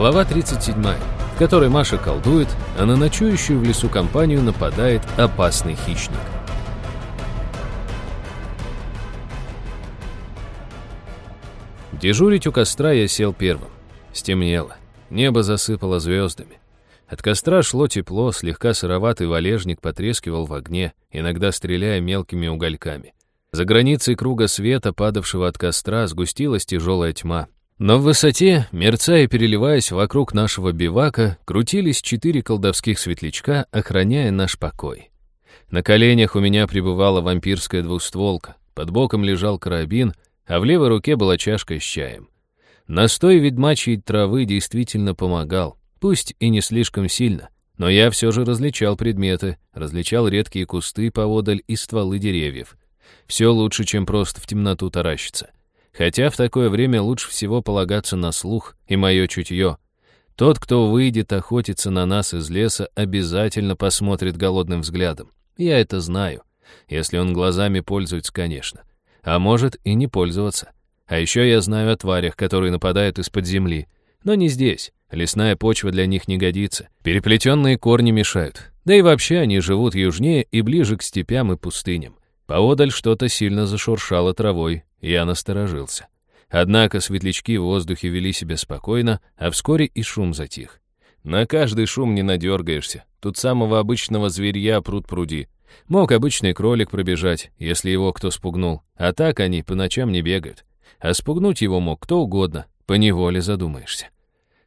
Глава 37, в которой Маша колдует, а на ночующую в лесу компанию нападает опасный хищник. Дежурить у костра я сел первым. Стемнело. Небо засыпало звездами. От костра шло тепло, слегка сыроватый валежник потрескивал в огне, иногда стреляя мелкими угольками. За границей круга света, падавшего от костра, сгустилась тяжелая тьма. Но в высоте, мерцая и переливаясь вокруг нашего бивака, крутились четыре колдовских светлячка, охраняя наш покой. На коленях у меня пребывала вампирская двустволка, под боком лежал карабин, а в левой руке была чашка с чаем. Настой ведьмачьей травы действительно помогал, пусть и не слишком сильно, но я все же различал предметы, различал редкие кусты поодаль и стволы деревьев. Все лучше, чем просто в темноту таращиться. Хотя в такое время лучше всего полагаться на слух и мое чутье. Тот, кто выйдет охотиться на нас из леса, обязательно посмотрит голодным взглядом. Я это знаю. Если он глазами пользуется, конечно. А может и не пользоваться. А еще я знаю о тварях, которые нападают из-под земли. Но не здесь. Лесная почва для них не годится. Переплетенные корни мешают. Да и вообще они живут южнее и ближе к степям и пустыням. Поодаль что-то сильно зашуршало травой, я насторожился. Однако светлячки в воздухе вели себя спокойно, а вскоре и шум затих. На каждый шум не надергаешься. Тут самого обычного зверья пруд пруди. Мог обычный кролик пробежать, если его кто спугнул. А так они по ночам не бегают. А спугнуть его мог кто угодно, по неволе задумаешься.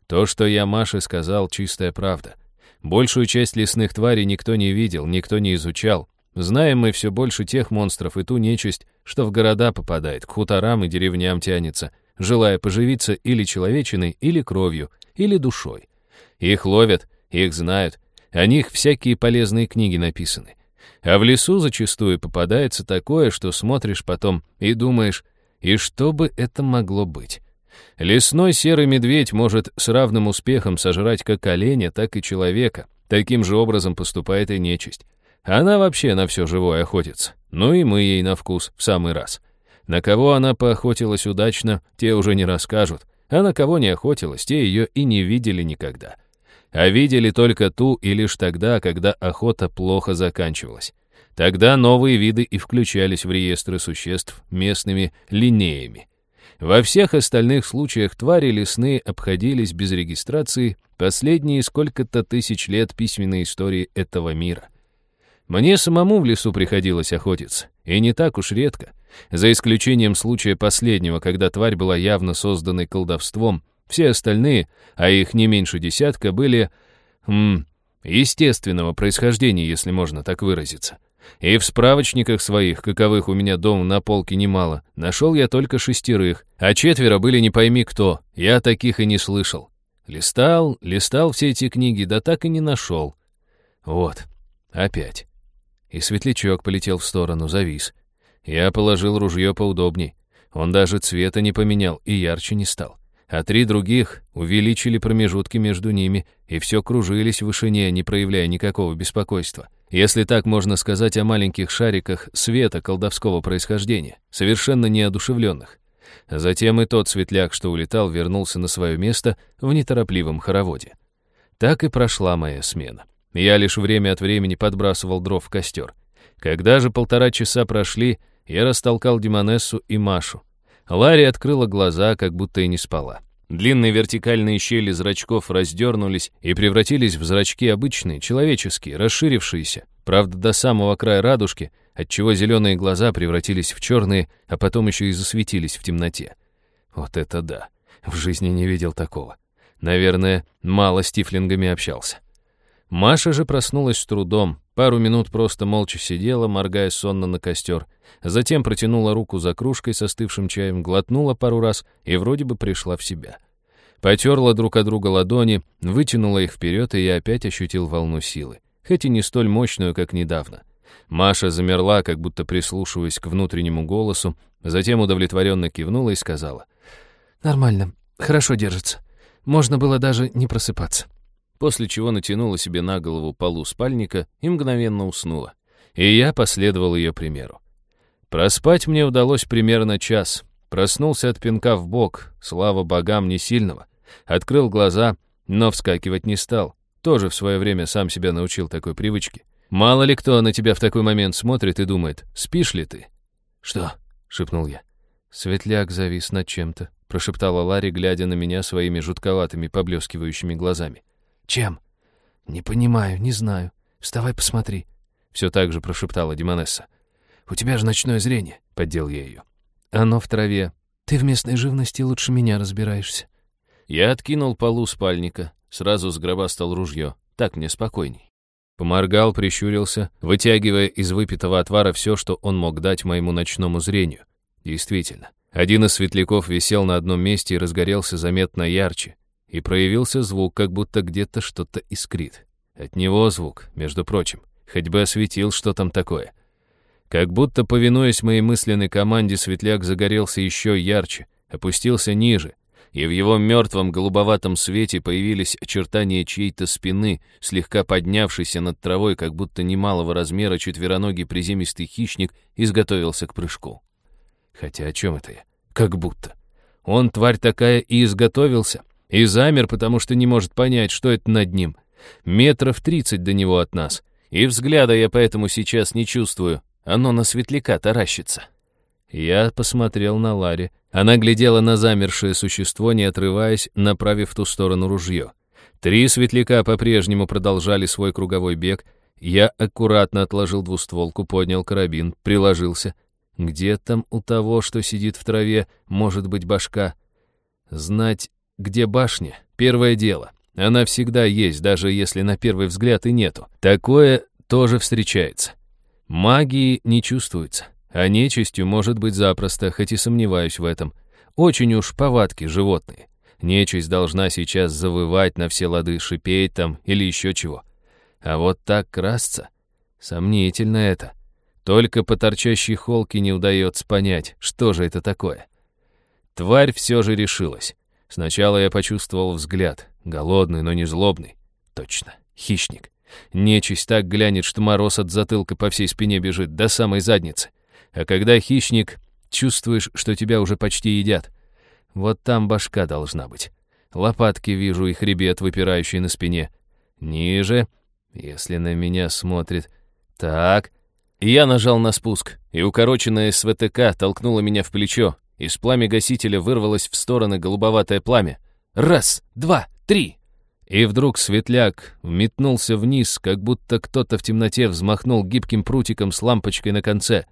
То, что я Маше сказал, чистая правда. Большую часть лесных тварей никто не видел, никто не изучал, Знаем мы все больше тех монстров и ту нечисть, что в города попадает, к хуторам и деревням тянется, желая поживиться или человечиной, или кровью, или душой. Их ловят, их знают, о них всякие полезные книги написаны. А в лесу зачастую попадается такое, что смотришь потом и думаешь, и что бы это могло быть? Лесной серый медведь может с равным успехом сожрать как оленя, так и человека. Таким же образом поступает и нечисть. Она вообще на все живое охотится. Ну и мы ей на вкус в самый раз. На кого она поохотилась удачно, те уже не расскажут, а на кого не охотилась, те ее и не видели никогда. А видели только ту и лишь тогда, когда охота плохо заканчивалась. Тогда новые виды и включались в реестры существ местными линеями. Во всех остальных случаях твари лесные обходились без регистрации последние сколько-то тысяч лет письменной истории этого мира. Мне самому в лесу приходилось охотиться, и не так уж редко. За исключением случая последнего, когда тварь была явно созданной колдовством, все остальные, а их не меньше десятка, были... М, естественного происхождения, если можно так выразиться. И в справочниках своих, каковых у меня дома на полке немало, нашел я только шестерых, а четверо были не пойми кто, я таких и не слышал. Листал, листал все эти книги, да так и не нашел. Вот, опять. И светлячок полетел в сторону, завис. Я положил ружье поудобней. Он даже цвета не поменял и ярче не стал. А три других увеличили промежутки между ними, и все кружились в вышине, не проявляя никакого беспокойства. Если так можно сказать о маленьких шариках света колдовского происхождения, совершенно неодушевленных. Затем и тот светляк, что улетал, вернулся на свое место в неторопливом хороводе. Так и прошла моя смена. Я лишь время от времени подбрасывал дров в костер. Когда же полтора часа прошли, я растолкал Димонессу и Машу. Ларри открыла глаза, как будто и не спала. Длинные вертикальные щели зрачков раздернулись и превратились в зрачки обычные, человеческие, расширившиеся, правда, до самого края радужки, отчего зеленые глаза превратились в черные, а потом еще и засветились в темноте. Вот это да! В жизни не видел такого. Наверное, мало с тифлингами общался. Маша же проснулась с трудом, пару минут просто молча сидела, моргая сонно на костер, затем протянула руку за кружкой со остывшим чаем, глотнула пару раз и вроде бы пришла в себя. Потерла друг от друга ладони, вытянула их вперед, и я опять ощутил волну силы, хоть и не столь мощную, как недавно. Маша замерла, как будто прислушиваясь к внутреннему голосу, затем удовлетворенно кивнула и сказала. «Нормально, хорошо держится. Можно было даже не просыпаться» после чего натянула себе на голову полу спальника и мгновенно уснула. И я последовал ее примеру. Проспать мне удалось примерно час. Проснулся от пинка в бок, слава богам, не сильного. Открыл глаза, но вскакивать не стал. Тоже в свое время сам себя научил такой привычке. Мало ли кто на тебя в такой момент смотрит и думает, спишь ли ты? «Что?» — шепнул я. Светляк завис над чем-то, прошептала Ларри, глядя на меня своими жутковатыми, поблескивающими глазами. «Чем?» «Не понимаю, не знаю. Вставай, посмотри», — все так же прошептала Димонесса. «У тебя же ночное зрение», — поддел я ее. «Оно в траве. Ты в местной живности лучше меня разбираешься». Я откинул полу спальника, сразу сгробастал ружье. Так мне спокойней. Поморгал, прищурился, вытягивая из выпитого отвара все, что он мог дать моему ночному зрению. Действительно, один из светляков висел на одном месте и разгорелся заметно ярче. И проявился звук, как будто где-то что-то искрит. От него звук, между прочим. Хоть бы осветил, что там такое. Как будто, повинуясь моей мысленной команде, светляк загорелся еще ярче, опустился ниже, и в его мертвом голубоватом свете появились очертания чьей-то спины, слегка поднявшейся над травой, как будто немалого размера четвероногий приземистый хищник изготовился к прыжку. Хотя о чем это я? Как будто. Он, тварь такая, и изготовился, и замер, потому что не может понять, что это над ним. Метров тридцать до него от нас. И взгляда я поэтому сейчас не чувствую. Оно на светляка таращится. Я посмотрел на Ларри. Она глядела на замершее существо, не отрываясь, направив в ту сторону ружье. Три светляка по-прежнему продолжали свой круговой бег. Я аккуратно отложил двустволку, поднял карабин, приложился. Где там у того, что сидит в траве, может быть башка? Знать, где башня — первое дело. Она всегда есть, даже если на первый взгляд и нету. Такое тоже встречается. Магии не чувствуется, а нечистью может быть запросто, хоть и сомневаюсь в этом. Очень уж повадки животные. Нечисть должна сейчас завывать на все лады, шипеть там или еще чего. А вот так красться? Сомнительно это. Только по торчащей холке не удается понять, что же это такое. Тварь все же решилась. Сначала я почувствовал взгляд, голодный, но не злобный. Точно, хищник. Нечисть так глянет, что мороз от затылка по всей спине бежит, до самой задницы. А когда хищник, чувствуешь, что тебя уже почти едят. Вот там башка должна быть. Лопатки вижу и хребет, выпирающий на спине. Ниже, если на меня смотрит. Так. Я нажал на спуск, и укороченная СВТК толкнула меня в плечо, из пламя гасителя вырвалось в стороны голубоватое пламя. Раз, два, три. И вдруг светляк метнулся вниз, как будто кто-то в темноте взмахнул гибким прутиком с лампочкой на конце.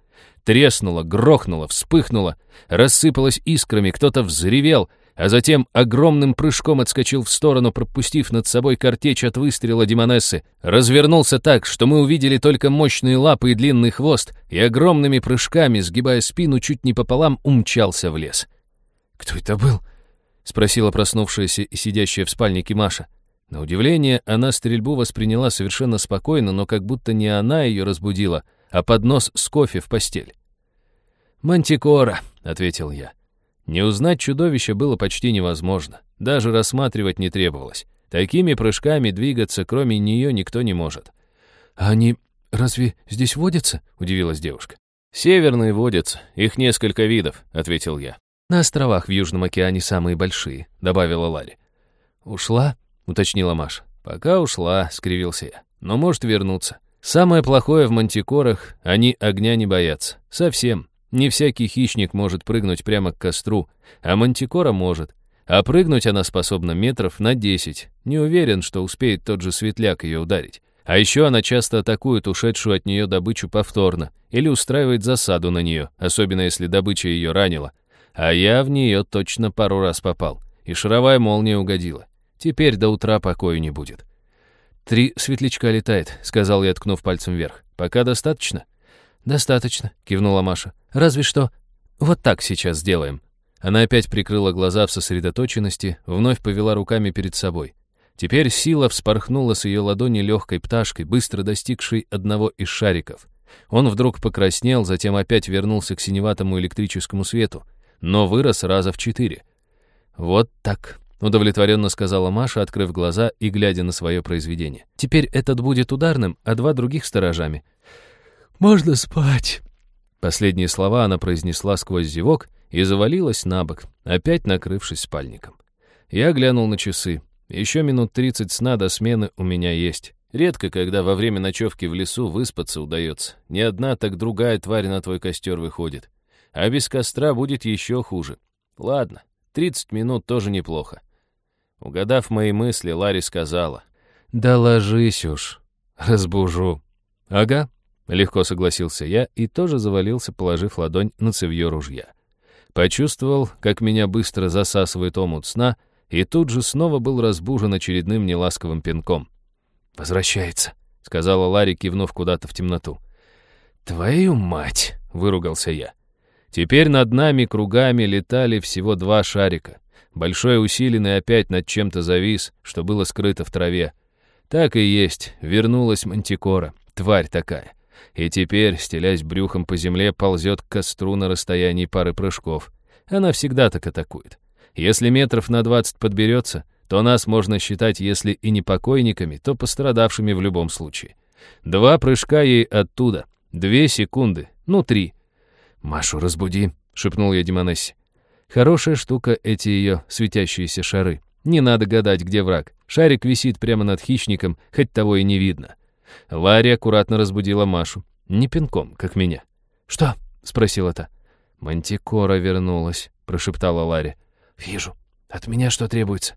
Треснуло, грохнуло, вспыхнуло, рассыпалось искрами, кто-то взревел — а затем огромным прыжком отскочил в сторону, пропустив над собой картечь от выстрела Демонессы, развернулся так, что мы увидели только мощные лапы и длинный хвост, и огромными прыжками, сгибая спину чуть не пополам, умчался в лес. «Кто это был?» — спросила проснувшаяся и сидящая в спальнике Маша. На удивление, она стрельбу восприняла совершенно спокойно, но как будто не она ее разбудила, а поднос с кофе в постель. «Мантикора», — ответил я. Не узнать чудовище было почти невозможно. Даже рассматривать не требовалось. Такими прыжками двигаться, кроме нее, никто не может. «А они разве здесь водятся?» — удивилась девушка. «Северные водятся, их несколько видов», — ответил я. «На островах в Южном океане самые большие», — добавила Ларри. «Ушла?» — уточнила Маша. «Пока ушла», — скривился я. «Но может вернуться. Самое плохое в мантикорах — они огня не боятся. Совсем. Не всякий хищник может прыгнуть прямо к костру, а мантикора может. А прыгнуть она способна метров на 10. Не уверен, что успеет тот же светляк ее ударить. А еще она часто атакует ушедшую от нее добычу повторно или устраивает засаду на нее, особенно если добыча ее ранила. А я в нее точно пару раз попал, и шаровая молния угодила. Теперь до утра покою не будет. «Три светлячка летает», — сказал я, ткнув пальцем вверх. «Пока достаточно?» «Достаточно», — кивнула Маша. «Разве что вот так сейчас сделаем». Она опять прикрыла глаза в сосредоточенности, вновь повела руками перед собой. Теперь сила вспорхнула с ее ладони легкой пташкой, быстро достигшей одного из шариков. Он вдруг покраснел, затем опять вернулся к синеватому электрическому свету, но вырос раза в четыре. «Вот так», — удовлетворенно сказала Маша, открыв глаза и глядя на свое произведение. «Теперь этот будет ударным, а два других сторожами. «Можно спать». Последние слова она произнесла сквозь зевок и завалилась на бок, опять накрывшись спальником. Я глянул на часы. Еще минут 30 сна до смены у меня есть. Редко, когда во время ночевки в лесу выспаться удается. Не одна, так другая тварь на твой костер выходит. А без костра будет еще хуже. Ладно, 30 минут тоже неплохо. Угадав мои мысли, Ларри сказала. «Да ложись уж, разбужу». «Ага», — легко согласился я и тоже завалился, положив ладонь на цевьё ружья. Почувствовал, как меня быстро засасывает омут сна, и тут же снова был разбужен очередным неласковым пинком. «Возвращается», — сказала Ларри, кивнув куда-то в темноту. «Твою мать!» — выругался я. Теперь над нами кругами летали всего два шарика. Большой усиленный опять над чем-то завис, что было скрыто в траве. Так и есть, вернулась мантикора, тварь такая и теперь, стелясь брюхом по земле, ползет к костру на расстоянии пары прыжков. Она всегда так атакует. Если метров на двадцать подберется, то нас можно считать, если и не покойниками, то пострадавшими в любом случае. Два прыжка ей оттуда, две секунды, ну три. «Машу разбуди», — шепнул я Демонессе. Хорошая штука эти ее светящиеся шары. Не надо гадать, где враг. Шарик висит прямо над хищником, хоть того и не видно. Ларри аккуратно разбудила Машу. Не пинком, как меня. «Что?» — спросила та. «Мантикора вернулась», — прошептала Ларри. «Вижу. От меня что требуется?»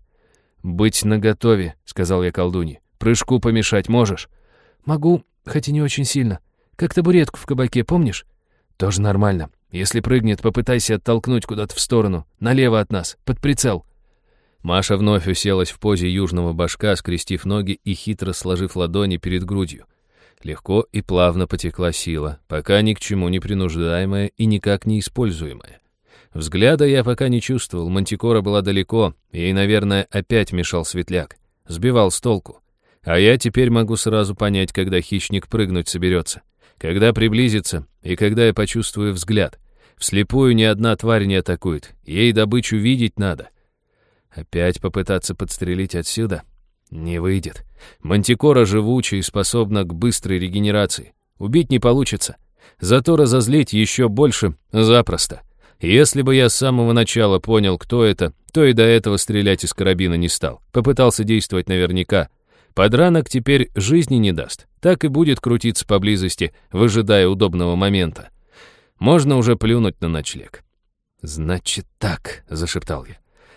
«Быть наготове», — сказал я колдуне. «Прыжку помешать можешь?» «Могу, хоть и не очень сильно. Как табуретку в кабаке, помнишь?» «Тоже нормально. Если прыгнет, попытайся оттолкнуть куда-то в сторону, налево от нас, под прицел». Маша вновь уселась в позе южного башка, скрестив ноги и хитро сложив ладони перед грудью. Легко и плавно потекла сила, пока ни к чему не принуждаемая и никак не используемая. Взгляда я пока не чувствовал, мантикора была далеко, ей, наверное, опять мешал светляк. Сбивал с толку. А я теперь могу сразу понять, когда хищник прыгнуть соберется. Когда приблизится и когда я почувствую взгляд. Вслепую ни одна тварь не атакует, ей добычу видеть надо. Опять попытаться подстрелить отсюда? Не выйдет. Мантикора живучая и способна к быстрой регенерации. Убить не получится. Зато разозлить еще больше запросто. Если бы я с самого начала понял, кто это, то и до этого стрелять из карабина не стал. Попытался действовать наверняка. Подранок теперь жизни не даст. Так и будет крутиться поблизости, выжидая удобного момента. Можно уже плюнуть на ночлег. «Значит так», — зашептал я.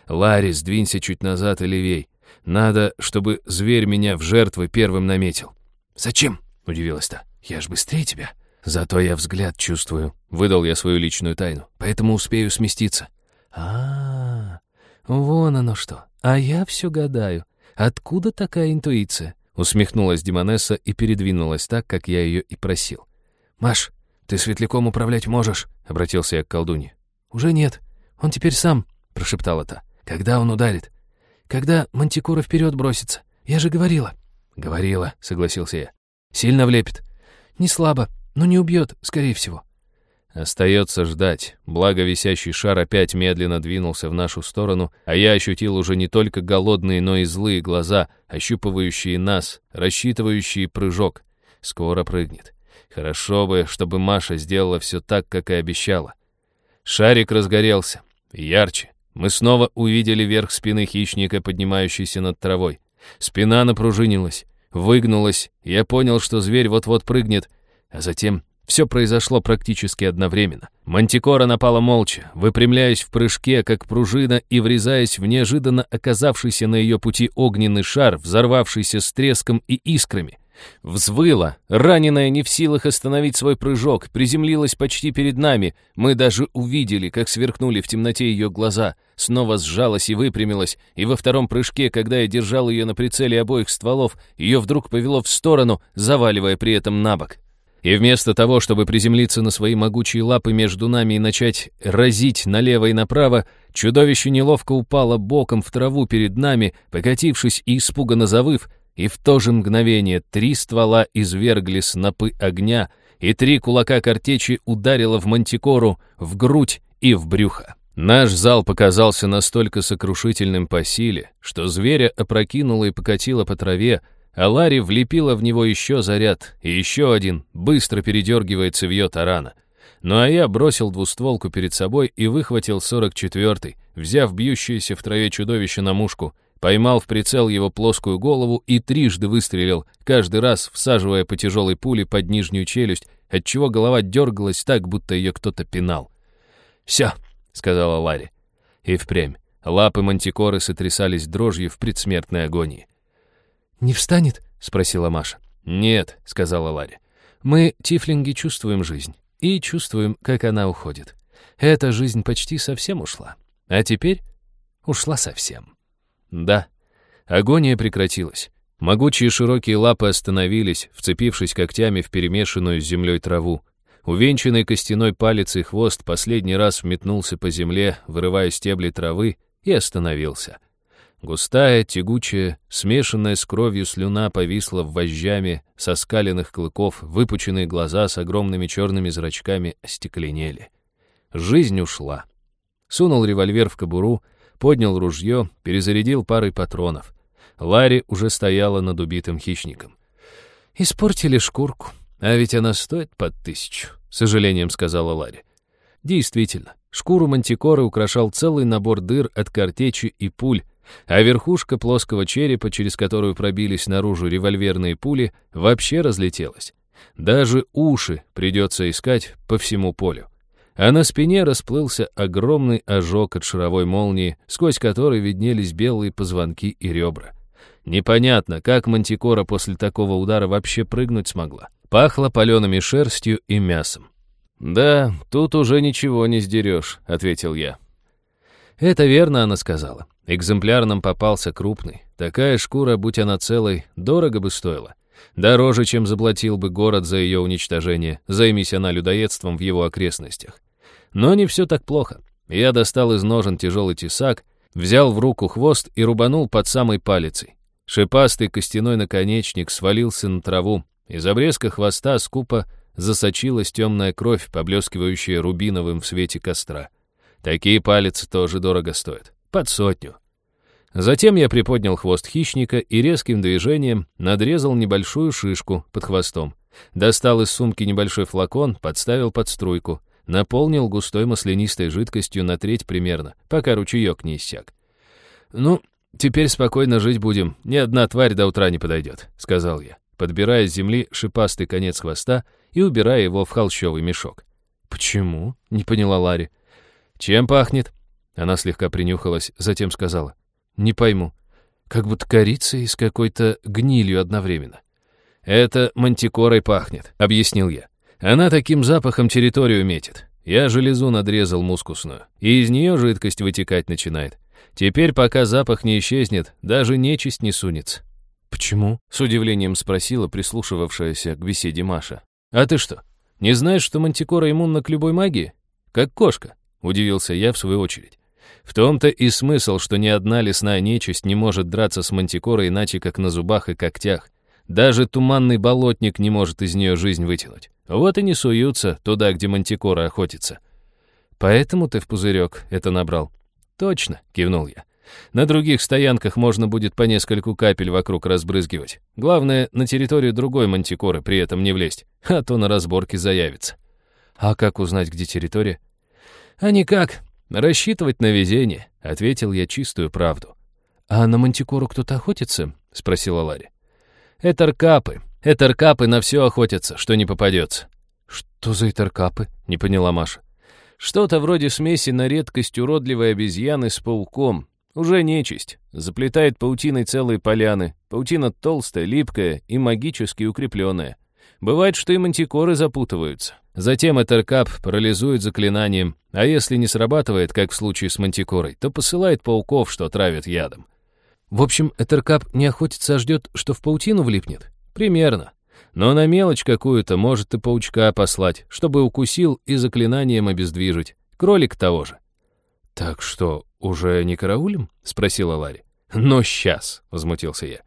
«Ларри, сдвинься чуть назад и левей. Надо, чтобы зверь меня в жертвы первым наметил». «Зачем?» — удивилась та. «Я ж быстрее тебя». «Зато я взгляд чувствую», — выдал я свою личную тайну. «Поэтому успею сместиться». А, -а, -а вон оно что. А я все гадаю. Откуда такая интуиция?» Усмехнулась Димонесса и передвинулась так, как я ее и просил. «Маш, ты светляком управлять можешь?» — обратился я к колдуне. «Уже нет. Он теперь сам», — прошептала та. Когда он ударит? Когда мантикура вперед бросится. Я же говорила. Говорила, согласился я. Сильно влепит. Не слабо, но не убьет, скорее всего. Остается ждать. Благо висящий шар опять медленно двинулся в нашу сторону, а я ощутил уже не только голодные, но и злые глаза, ощупывающие нас, рассчитывающие прыжок. Скоро прыгнет. Хорошо бы, чтобы Маша сделала все так, как и обещала. Шарик разгорелся. Ярче, мы снова увидели верх спины хищника, поднимающийся над травой. Спина напружинилась, выгнулась, я понял, что зверь вот-вот прыгнет, а затем все произошло практически одновременно. Мантикора напала молча, выпрямляясь в прыжке, как пружина, и врезаясь в неожиданно оказавшийся на ее пути огненный шар, взорвавшийся с треском и искрами. Взвыла, раненая не в силах остановить свой прыжок, приземлилась почти перед нами. Мы даже увидели, как сверкнули в темноте ее глаза. Снова сжалась и выпрямилась, и во втором прыжке, когда я держал ее на прицеле обоих стволов, ее вдруг повело в сторону, заваливая при этом на бок. И вместо того, чтобы приземлиться на свои могучие лапы между нами и начать разить налево и направо, чудовище неловко упало боком в траву перед нами, покатившись и испуганно завыв, и в то же мгновение три ствола извергли снопы огня, и три кулака картечи ударило в мантикору, в грудь и в брюхо. Наш зал показался настолько сокрушительным по силе, что зверя опрокинуло и покатило по траве, а Ларри влепила в него еще заряд, и еще один, быстро передергивая цевье тарана. Ну а я бросил двустволку перед собой и выхватил 44-й, взяв бьющееся в траве чудовище на мушку, поймал в прицел его плоскую голову и трижды выстрелил, каждый раз всаживая по тяжелой пуле под нижнюю челюсть, отчего голова дергалась так, будто ее кто-то пинал. «Все», — сказала Ларри. И впрямь. Лапы мантикоры сотрясались дрожью в предсмертной агонии. «Не встанет?» — спросила Маша. «Нет», — сказала Ларри. «Мы, тифлинги, чувствуем жизнь. И чувствуем, как она уходит. Эта жизнь почти совсем ушла. А теперь ушла совсем». Да, агония прекратилась. Могучие широкие лапы остановились, вцепившись когтями в перемешанную с землей траву. Увенчанный костяной палец и хвост последний раз вметнулся по земле, вырывая стебли травы, и остановился. Густая, тягучая, смешанная с кровью слюна повисла в вожжами со скаленных клыков, выпученные глаза с огромными черными зрачками остекленели. Жизнь ушла. Сунул револьвер в кобуру, поднял ружье, перезарядил парой патронов. Ларри уже стояла над убитым хищником. «Испортили шкурку, а ведь она стоит под тысячу», — сожалением сказала Ларри. Действительно, шкуру мантикоры украшал целый набор дыр от картечи и пуль, а верхушка плоского черепа, через которую пробились наружу револьверные пули, вообще разлетелась. Даже уши придется искать по всему полю. А на спине расплылся огромный ожог от шаровой молнии, сквозь который виднелись белые позвонки и ребра. Непонятно, как мантикора после такого удара вообще прыгнуть смогла. Пахло палеными шерстью и мясом. «Да, тут уже ничего не сдерешь», — ответил я. Это верно она сказала. Экземпляр нам попался крупный. Такая шкура, будь она целой, дорого бы стоила. Дороже, чем заплатил бы город за ее уничтожение, займись она людоедством в его окрестностях. Но не все так плохо. Я достал из ножен тяжелый тесак, взял в руку хвост и рубанул под самой палицей. Шипастый костяной наконечник свалился на траву. Из обрезка хвоста скупо засочилась темная кровь, поблескивающая рубиновым в свете костра. Такие палицы тоже дорого стоят. Под сотню. Затем я приподнял хвост хищника и резким движением надрезал небольшую шишку под хвостом. Достал из сумки небольшой флакон, подставил под струйку. Наполнил густой маслянистой жидкостью на треть примерно, пока ручеек не иссяк. «Ну, теперь спокойно жить будем, ни одна тварь до утра не подойдет», — сказал я, подбирая с земли шипастый конец хвоста и убирая его в холщовый мешок. «Почему?» — не поняла Ларри. «Чем пахнет?» Она слегка принюхалась, затем сказала. «Не пойму. Как будто корицей с какой-то гнилью одновременно». «Это мантикорой пахнет», — объяснил я. «Она таким запахом территорию метит. Я железу надрезал мускусную, и из нее жидкость вытекать начинает. Теперь, пока запах не исчезнет, даже нечисть не сунется». «Почему?» — с удивлением спросила прислушивавшаяся к беседе Маша. «А ты что, не знаешь, что мантикора иммунна к любой магии? Как кошка?» — удивился я в свою очередь. В том-то и смысл, что ни одна лесная нечисть не может драться с мантикорой иначе, как на зубах и когтях. Даже туманный болотник не может из нее жизнь вытянуть. Вот и не суются туда, где мантикора охотится. «Поэтому ты в пузырек это набрал?» «Точно», — кивнул я. «На других стоянках можно будет по нескольку капель вокруг разбрызгивать. Главное, на территорию другой мантикоры при этом не влезть, а то на разборке заявится». «А как узнать, где территория?» «А никак. Рассчитывать на везение», — ответил я чистую правду. «А на мантикору кто-то охотится?» — спросила Ларри. «Этеркапы. Этеркапы на все охотятся, что не попадется». «Что за этеркапы?» — не поняла Маша. «Что-то вроде смеси на редкость уродливой обезьяны с пауком. Уже нечисть. Заплетает паутиной целые поляны. Паутина толстая, липкая и магически укрепленная. Бывает, что и мантикоры запутываются. Затем Этеркап парализует заклинанием, а если не срабатывает, как в случае с мантикорой, то посылает пауков, что травят ядом. В общем, Этеркап не охотится, а ждет, что в паутину влипнет? Примерно. Но на мелочь какую-то может и паучка послать, чтобы укусил и заклинанием обездвижить. Кролик того же. «Так что, уже не караулим?» — спросила Ларри. «Ну, сейчас», — возмутился я.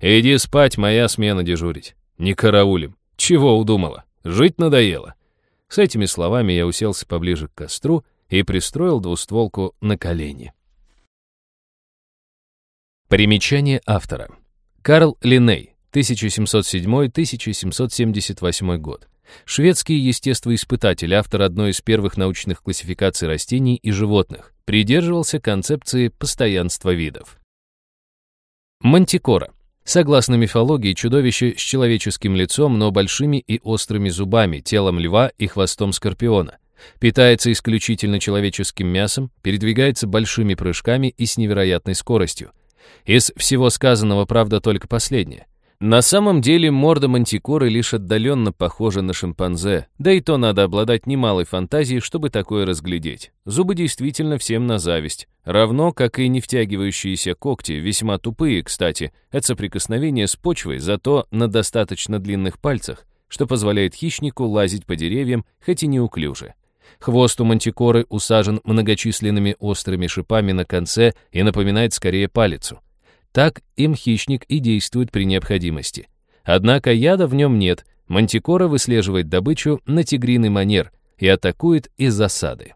«Иди спать, моя смена дежурить. Не караулим. Чего удумала? Жить надоело». С этими словами я уселся поближе к костру и пристроил двустволку на колени. Примечание автора. Карл Линней, 1707-1778 год. Шведский естествоиспытатель, автор одной из первых научных классификаций растений и животных, придерживался концепции постоянства видов. Мантикора. Согласно мифологии, чудовище с человеческим лицом, но большими и острыми зубами, телом льва и хвостом скорпиона. Питается исключительно человеческим мясом, передвигается большими прыжками и с невероятной скоростью. Из всего сказанного, правда, только последнее. На самом деле морда мантикоры лишь отдаленно похожа на шимпанзе, да и то надо обладать немалой фантазией, чтобы такое разглядеть. Зубы действительно всем на зависть. Равно, как и не втягивающиеся когти, весьма тупые, кстати, от соприкосновения с почвой, зато на достаточно длинных пальцах, что позволяет хищнику лазить по деревьям, хоть и неуклюже. Хвост у мантикоры усажен многочисленными острыми шипами на конце и напоминает скорее палицу. Так им хищник и действует при необходимости. Однако яда в нем нет, мантикора выслеживает добычу на тигриный манер и атакует из засады.